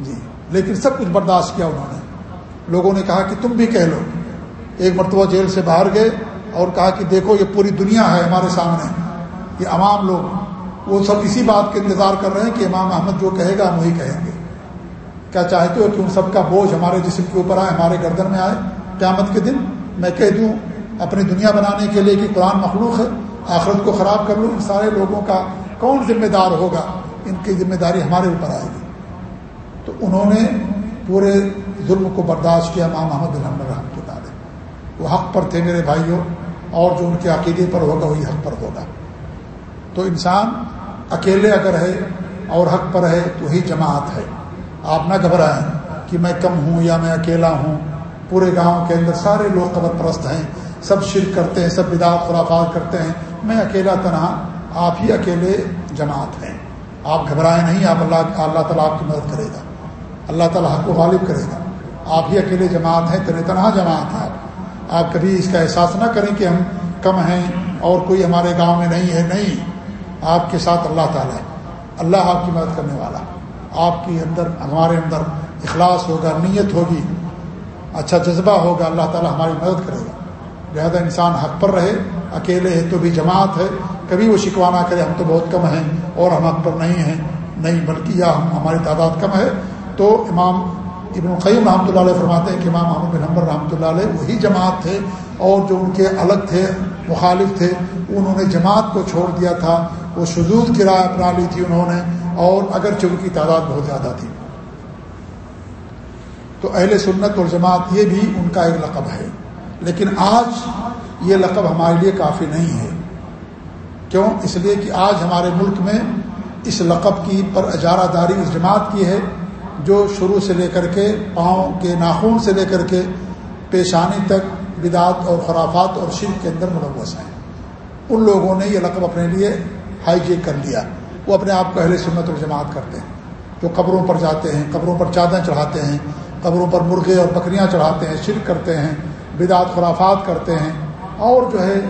جی لیکن سب کچھ برداشت کیا انہوں نے۔ لوگوں نے کہا کہ تم بھی کہہ لو، ایک مرتبہ جیل سے باہر گئے اور کہا کہ دیکھو یہ پوری دنیا ہے ہمارے سامنے، یہ عوام لوگ، وہ سب اسی بات کا انتظار کر رہے ہیں کہ امام احمد جو کہے گا ہم وہی کہیں گے۔ کیا چاہتے ہو کہ ان سب کا بوجھ ہمارے جسم کے اوپر آئے، ہمارے گردن میں آئے؟ قیامت کے دن میں کہہ دوں، اپنی دنیا بنانے کے لیے کہ قرآن مخلوق ہے، آخرت کو خراب کر لوں، ان سارے لوگوں کا کون ذمہ دار ہوگا؟ ان کی ذمہ داری ہمارے اوپر آئے گی۔ تو انہوں نے پورے ظلم کو برداشت کیا، امام محمد الحمد رحمۃ اللہ علیہ۔ وہ حق پر تھے میرے بھائیوں اور جو ان کے عقیدے پر ہوگا وہی حق پر ہوگا۔ تو انسان اکیلے اگر ہے اور حق پر ہے تو وہی جماعت ہے۔ آپ نہ گھبرائیں کہ میں کم ہوں یا میں اکیلا ہوں۔ پورے گاؤں کے اندر سارے لوگ قبر پرست ہیں۔ سب شرک کرتے ہیں، سب بدعت خرافات کرتے ہیں۔ میں اکیلا تنہا، آپ ہی اکیلے جماعت ہیں۔ آپ گھبرائیں نہیں، آپ اللہ اللہ تعالیٰ آپ کی مدد کرے گا۔ اللہ تعالیٰ حق و غالب کرے گا۔ آپ ہی اکیلے جماعت ہیں، تنہا جماعت ہے۔ آپ آپ کبھی اس کا احساس نہ کریں کہ ہم کم ہیں اور کوئی ہمارے گاؤں میں نہیں ہے، نہیں۔ آپ کے ساتھ اللہ تعالیٰ ہے۔ اللہ آپ کی مدد کرنے والا۔ آپ کی اندر، ہمارے اندر اخلاص ہوگا، نیت ہوگی۔ اچھا جذبہ ہوگا، اللہ تعالیٰ ہماری مدد کرے گا۔ لہذا انسان حق پر رہے، اکیلے ہے تو بھی جماعت ہے۔ کبھی وہ شکوانہ کرے، ہم تو بہت کم ہیں اور ہم حق پر نہیں ہیں۔ نہیں، بلکہ یا ہم، ہماری تعداد کم ہے۔ تو امام ابن القیم رحمۃ اللہ علیہ فرماتے ہیں کہ امام محمد بن نمبر رحمۃ اللہ علیہ وہی جماعت تھے اور جو ان کے الگ تھے، مخالف تھے، انہوں نے جماعت کو چھوڑ دیا تھا، وہ شدود کی رائے اپنا لی تھی انہوں نے اور اگرچہ ان کی تعداد بہت زیادہ تھی۔ تو اہل سنت اور جماعت یہ بھی ان کا ایک لقب ہے۔ لیکن آج یہ لقب ہمارے لیے کافی نہیں ہے۔ کیوں؟ اس لیے کہ آج ہمارے ملک میں اس لقب کی پر اجارہ داری اس جماعت کی ہے۔ جو شروع سے لے کر کے پاؤں کے ناخون سے لے کر کے پیشانی تک بدعت اور خرافات اور شرک کے اندر ملوث ہیں۔ ان لوگوں نے یہ لقب اپنے لیے ہائی جیک کر لیا۔ وہ اپنے آپ کو اہل سنت اور جماعت کرتے ہیں۔ جو قبروں پر جاتے ہیں، قبروں پر چادر چڑھاتے ہیں، قبروں پر مرغے اور بکریاں چڑھاتے ہیں، شرک کرتے ہیں بدعت خرافات کرتے ہیں، اور جو ہے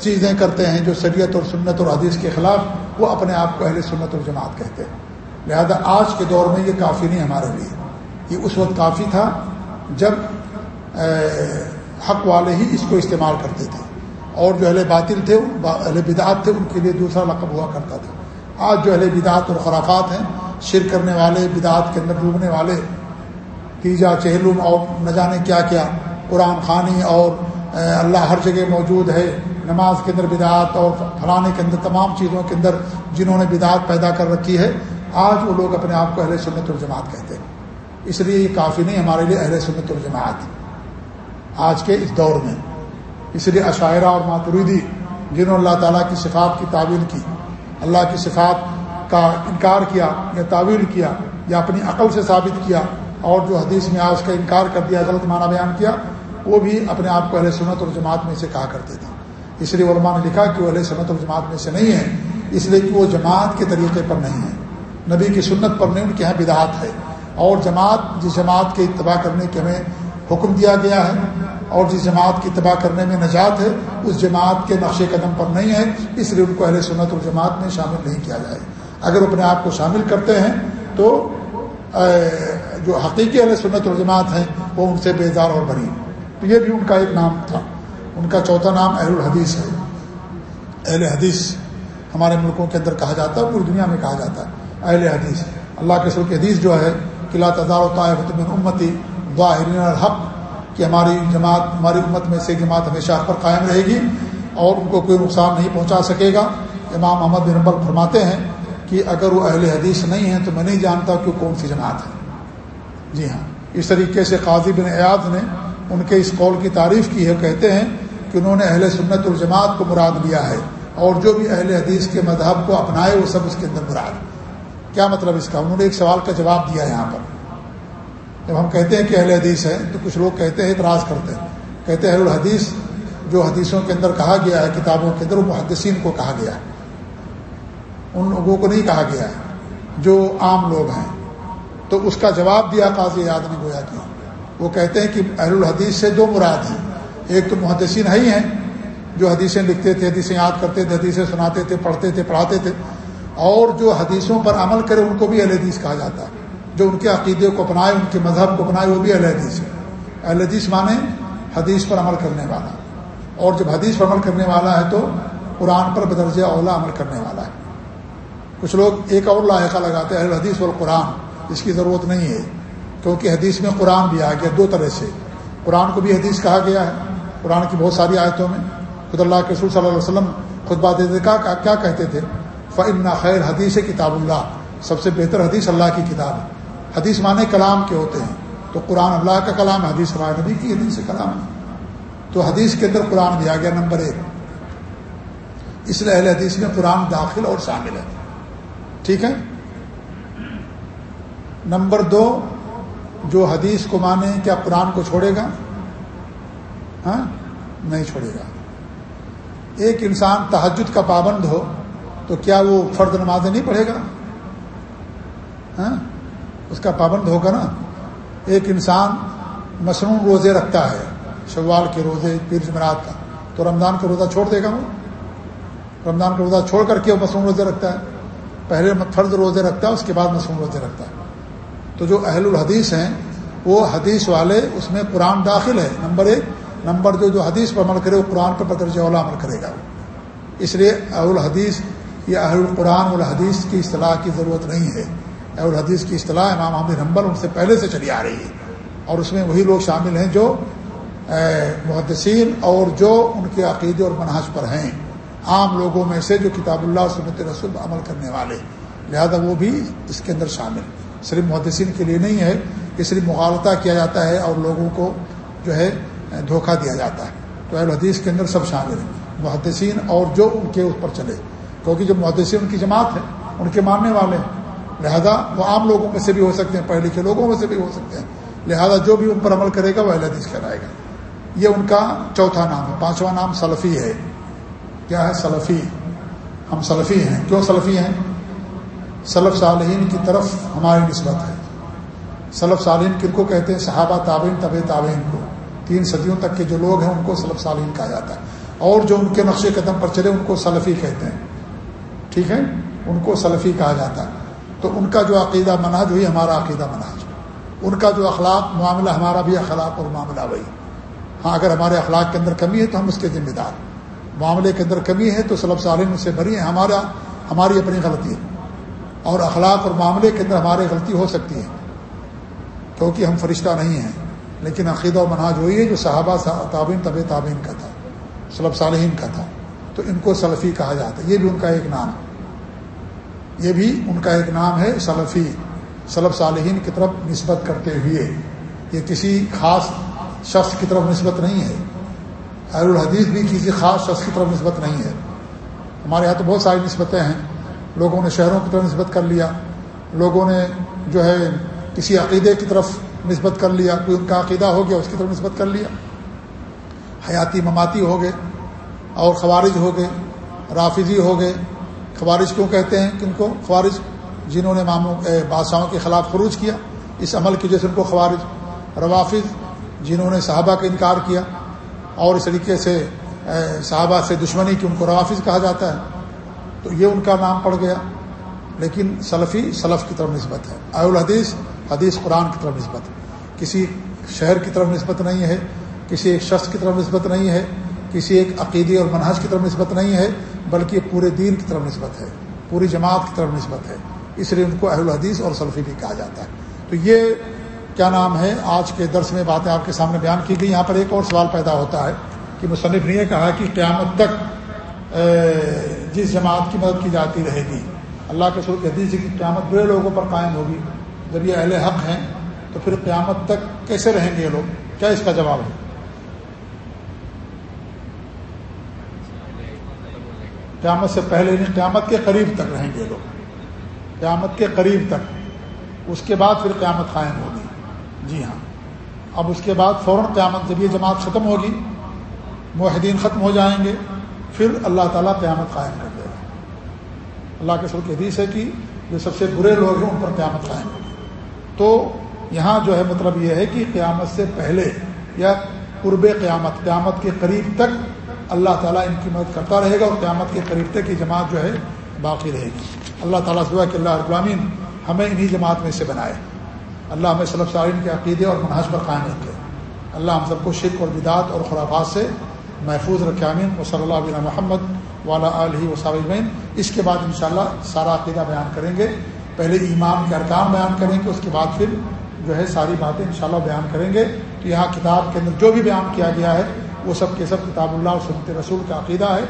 چیزیں کرتے ہیں جو شریعت اور سنت اور حدیث کے خلاف وہ اپنے آپ کو اہل سنت اور جماعت کہتے ہیں۔ لہذا آج کے دور میں یہ کافی نہیں ہمارے لیے۔ یہ اس وقت کافی تھا جب حق والے ہی اس کو استعمال کرتے تھے۔ اور جو اہل باطل تھے اہل بدعات تھے، ان کے لیے دوسرا لقب ہوا کرتا تھا۔ آج جو اہل بدعات اور خرافات ہیں شر کرنے والے، بدعات کے اندر ڈوبنے والے، تیجا، چہلم، اور نہ جانے کیا کیا، قرآن خانی اور اللہ ہر جگہ موجود ہے، نماز کے اندر بدعات اور فلانے کے اندر، تمام چیزوں کے اندر جنہوں نے بدعات پیدا کر رکھی ہے آج وہ لوگ اپنے آپ کو اہل سنت الجماعت کہتے ہیں۔ اس لیے یہ کافی نہیں، ہمارے لیے اہل سنت الجماعت آج کے اس دور میں۔ اس لیے عشاعرہ اور ماتوریدی جنہوں اللہ تعالیٰ کی صفات کی تعویل کی، اللہ کی صفات کا انکار کیا یا تعویل کیا یا اپنی عقل سے ثابت کیا اور جو حدیث میں آج کا انکار کر دیا، غلط معنی بیان کیا، وہ بھی اپنے آپ کو اہل سنت اور جماعت میں سے کہا کرتے تھے۔ اس لیے علماء نے لکھا کہ وہ اہل سنت اور جماعت میں سے نہیں ہے اس لیے کہ وہ جماعت کے طریقے پر نہیں ہے نبی کی سنت پر نہیں، ان کے یہاں بدعات ہے۔ اور جماعت، جس جماعت کے اتباع کرنے کے ہمیں حکم دیا گیا ہے، اور جس جماعت کی تباہ کرنے میں نجات ہے، اس جماعت کے نقش قدم پر نہیں ہے، اس لیے ان کو اہل سنت اور جماعت میں شامل نہیں کیا جائے۔ اگر اپنے آپ کو شامل کرتے ہیں، تو جو حقیقی اہل سنت اور جماعت ہیں، وہ ان سے بیزار اور بری۔ تو یہ بھی ان کا ایک نام تھا۔ ان کا چوتھا نام اہل الحدیث ہے۔ اہل حدیث ہمارے ملکوں کے اندر کہا جاتا ہے پوری دنیا میں کہا جاتا ہے۔ اہل حدیث۔ اللہ کے سر حدیث جو ہے قلعہ تدار و طائف امتی ظاہرین الحق، کہ ہماری جماعت، ہماری امت میں سے جماعت ہمیشہ پر قائم رہے گی اور ان کو کوئی نقصان نہیں پہنچا سکے گا۔ امام محمد بن نمبر فرماتے ہیں کہ اگر وہ اہل حدیث نہیں ہیں تو میں نہیں جانتا کہ وہ کون سی جماعت ہے جی ہاں۔ اس طریقے سے قاضی بن ایاز نے ان کے اس قول کی تعریف کی ہے، کہتے ہیں کہ انہوں نے اہل سنت الجماعت کو مراد لیا ہے اور جو بھی اہل حدیث کے مذہب کو اپنائے وہ سب اس کے اندر مراد۔ کیا مطلب اس کا؟ انہوں نے ایک سوال کا جواب دیا یہاں پر۔ جب ہم کہتے ہیں کہ اہل حدیث ہے تو کچھ لوگ کہتے ہیں، اعتراض کرتے ہیں۔ کہتے ہیں اہل الحدیث جو حدیثوں کے اندر کہا گیا ہے، کتابوں کے اندر، وہ محدثین کو کہا گیا ہے۔ ان لوگوں کو نہیں کہا گیا ہے، جو عام لوگ ہیں۔ تو اس کا جواب دیا قاضی یاد نے گویا کیا وہ کہتے ہیں کہ اہل الحدیث سے دو مراد ہیں۔ ایک تو محدثین ہی ہیں، جو حدیثیں لکھتے تھے، حدیثیں یاد کرتے تھے، حدیثیں سناتے تھے، پڑھتے تھے، پڑھاتے تھے۔ اور جو حدیثوں پر عمل کرے ان کو بھی اہل حدیث کہا جاتا ہے۔ جو ان کے عقیدے کو اپنائے، ان کے مذہب کو اپنائے، وہ بھی اہل حدیث ہے اہل حدیث مانے حدیث پر عمل کرنے والا۔ اور جب حدیث پر عمل کرنے والا ہے تو قرآن پر بدرجہ اولا عمل کرنے والا ہے۔ کچھ لوگ ایک اور لاحقہ لگاتے ہیں، اہل حدیث اور قرآن اس کی ضرورت نہیں ہے۔ کیونکہ حدیث میں قرآن بھی آ گیا دو طرح سے۔ قرآن کو بھی حدیث کہا گیا ہے۔ قرآن کی بہت ساری آیتوں میں خود اللہ کے رسول صلی اللہ علیہ وسلم خود بات کیا کہتے تھے؟ فن خیر حدیث کتاب اللہ سب سے بہتر حدیث اللہ کی کتاب ہے۔ حدیث معنی کلام کے ہوتے ہیں۔ تو قرآن اللہ کا کلام ہے، حدیث ہمارے نبی کی حدیث کلام ہے۔ تو حدیث کے اندر قرآن دیا گیا نمبر ایک۔ اس لیے اہل حدیث میں قرآن داخل اور شامل ہے۔ ٹھیک ہے؟ نمبر دو، جو حدیث کو مانے کیا قرآن کو چھوڑے گا؟ ہاں؟ نہیں چھوڑے گا۔ ایک انسان تحجد کا پابند ہو تو کیا وہ فرد نمازیں نہیں پڑھے گا؟ ہاں؟ اس کا پابند ہوگا نا؟ ایک انسان مصنوع روزے رکھتا ہے، شوال کے روزے، پیر جمعرات کا، تو رمضان کا روزہ چھوڑ دے گا وہ؟ رمضان کا روزہ چھوڑ کر کے وہ مصنوع روزے رکھتا ہے۔ پہلے فرد روزے رکھتا ہے اس کے بعد مصنوع روزے رکھتا۔ ہے تو جو اہل الحدیث ہیں، وہ حدیث والے اس میں قرآن داخل ہے۔ نمبر ایک، نمبر دو جو حدیث پر عمل کرے، وہ قرآن پر بدرجہ اولا عمل کرے گا اس لیے اہل الحدیث یا اہل القرآن الحدیث کی اصطلاح کی ضرورت نہیں ہے۔ اہل الحدیث کی اصطلاح امام محمد حمبل ان سے پہلے سے چلی آ رہی ہے۔ اور اس میں وہی لوگ شامل ہیں جو محدثین اور جو ان کے عقیدے اور منحص پر ہیں۔ عام لوگوں میں سے جو کتاب اللہ، سنت رسول عمل کرنے والے۔ لہذا وہ بھی اس کے اندر شامل۔ صرف محدثین کے لیے نہیں ہے کہ صرف مغالطہ کیا جاتا ہے اور لوگوں کو جو ہے دھوکہ دیا جاتا ہے۔ تو اہل حدیث کے اندر سب شامل ہیں، محدثین اور جو ان کے اوپر چلے۔ کیونکہ جو محدثین ان کی جماعت ہے ان کے ماننے والے ہیں۔ لہذا وہ عام لوگوں میں سے بھی ہو سکتے ہیں، پڑھے لکھے لوگوں میں سے بھی ہو سکتے ہیں۔ لہذا جو بھی ان پر عمل کرے گا، وہ اہل حدیث کہلائے گا۔ یہ ان کا چوتھا نام ہے، پانچواں نام سلفی ہے۔ کیا ہے سلفی؟ ہم سلفی ہیں۔ کیوں سلفی ہیں؟ سلف صالحین کی طرف ہماری نسبت ہے۔ سلف صالحین کن کو کہتے ہیں؟ صحابہ تعبین طب تعبین کو۔ تین صدیوں تک کے جو لوگ ہیں، ان کو سلف صالحین کہا جاتا ہے۔ اور جو ان کے نقش قدم پر چلے، ان کو سلفی کہتے ہیں۔ ٹھیک ہے؟ ان کو سلفی کہا جاتا ہے۔ تو ان کا جو عقیدہ مناج وہی ہمارا عقیدہ مناج ان کا جو اخلاق معاملہ ہمارا بھی اخلاق اور معاملہ وہی ہاں اگر ہمارے اخلاق کے اندر کمی ہے تو ہم اس کے ذمہ دار معاملے کے اندر کمی ہے تو سلب سالین اس سے بری ہے ہمارا، ہماری اپنی غلطی ہے۔ اور اخلاق اور معاملے کے اندر ہماری غلطی ہو سکتی ہے۔ کیونکہ ہم فرشتہ نہیں ہیں، لیکن عقیدہ و مناج وہی ہے جو صحابہ تعبین طب تعبین کا تھا سلب صالحین کا تھا۔ تو ان کو سلفی کہا جاتا ہے۔ یہ بھی ان کا ایک نام ہے۔ یہ بھی ان کا ایک نام ہے سلفی سلب صالحین کی طرف نسبت کرتے ہوئے۔ یہ کسی خاص شخص کی طرف نسبت نہیں ہے۔ اہل الحدیث بھی کسی خاص شخص کی طرف نسبت نہیں ہے۔ ہمارے یہاں تو بہت ساری نسبتیں ہیں۔ لوگوں نے شہروں کی طرف نسبت کر لیا۔ لوگوں نے جو ہے کسی عقیدے کی طرف نسبت کر لیا۔ کوئی ان کا عقیدہ ہو گیا، اس کی طرف نسبت کر لیا۔ حیاتی مماتی ہو گئے اور خوارج ہو گئے، رافضی ہو گئے۔ خوارج کیوں کہتے ہیں؟ کن کو؟ خوارج جنہوں نے ماموں بادشاہوں کے خلاف خروج کیا، اس عمل کی جیسے ان کو خوارج، روافظ جنہوں نے صحابہ کا انکار کیا، اور اس طریقے سے صحابہ سے دشمنی کی ان کو روافظ کہا جاتا ہے، تو یہ ان کا نام پڑ گیا۔ لیکن سلفی، سلف کی طرف نسبت ہے۔ آئے الحدیث، حدیث قرآن کی طرف نسبت کسی شہر کی طرف نسبت نہیں ہے، کسی ایک شخص کی طرف نسبت نہیں ہے کسی ایک عقیدی اور منحص کی طرف نسبت نہیں ہے، بلکہ پورے دین کی طرف نسبت ہے، پوری جماعت کی طرف نسبت ہے۔ اس لیے ان کو اہل الحدیث اور سلفی بھی کہا جاتا ہے۔ تو یہ کیا نام ہے؟ آج کے درس میں باتیں آپ کے سامنے بیان کی گئی۔ یہاں پر ایک اور سوال پیدا ہوتا ہے کہ مصنف نے یہ کہا کہ قیامت تک جس جماعت کی مدد کی جاتی رہے گی، اللہ کے سر حدیث کی قیامت برے لوگوں پر قائم ہوگی۔ جب یہ اہل حق ہیں تو پھر قیامت تک کیسے رہیں گے یہ لوگ؟ کیا اس کا جواب ہے؟ قیامت سے پہلے نہیں، قیامت کے قریب تک رہیں گے لوگ۔ قیامت کے قریب تک۔ اس کے بعد پھر قیامت قائم ہوگی۔ جی ہاں۔ اب اس کے بعد فوراً قیامت جب یہ جماعت ختم ہوگی معاہدین ختم ہو جائیں گے، پھر اللہ تعالیٰ قیامت قائم کر دے گا۔ اللہ کے سر حدیث ہے کہ جو سب سے برے لوگ ہیں، ان پر قیامت قائم ہوگی۔ تو یہاں جو ہے مطلب یہ ہے کہ قیامت سے پہلے یا قرب قیامت قیامت کے قریب تک اللہ تعالیٰ ان کی مدد کرتا رہے گا اور قیامت کے قریب تک یہ جماعت جو ہے باقی رہے گی۔ اللہ تعالیٰ سے کہ اللہ اقوامین ہمیں انہی جماعت میں سے بنائے۔ اللہ ہمیں صلب سارین کے عقیدے اور منحص پر قائم رکھے۔ اللہ ہم سب کو شرک اور بدعت اور خرافات سے محفوظ رکھے امین و صلی اللہ علیہ محمد والا علیہ وصابین اس کے بعد انشاءاللہ سارا عقیدہ بیان کریں گے۔ پہلے ایمان کے ارکان بیان کریں گے، اس کے بعد پھر جو ہے ساری باتیں انشاءاللہ بیان کریں گے۔ تو یہاں کتاب کے اندر جو بھی بیان کیا گیا ہے وہ سب کے سب کتاب اللہ اور سنت رسول کا عقیدہ ہے،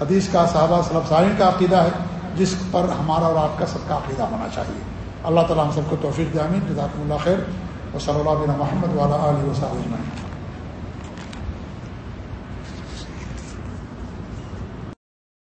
حدیث کا، صحابہ صلب سارین کا عقیدہ ہے، جس پر ہمارا اور آپ کا سب کا عقیدہ ہونا چاہیے۔ اللہ تعالیٰ ہم سب کو توفیق جامع جزاکم اللہ خیر۔ و صلی اللہ علیہ محمد والا علیہ وسلم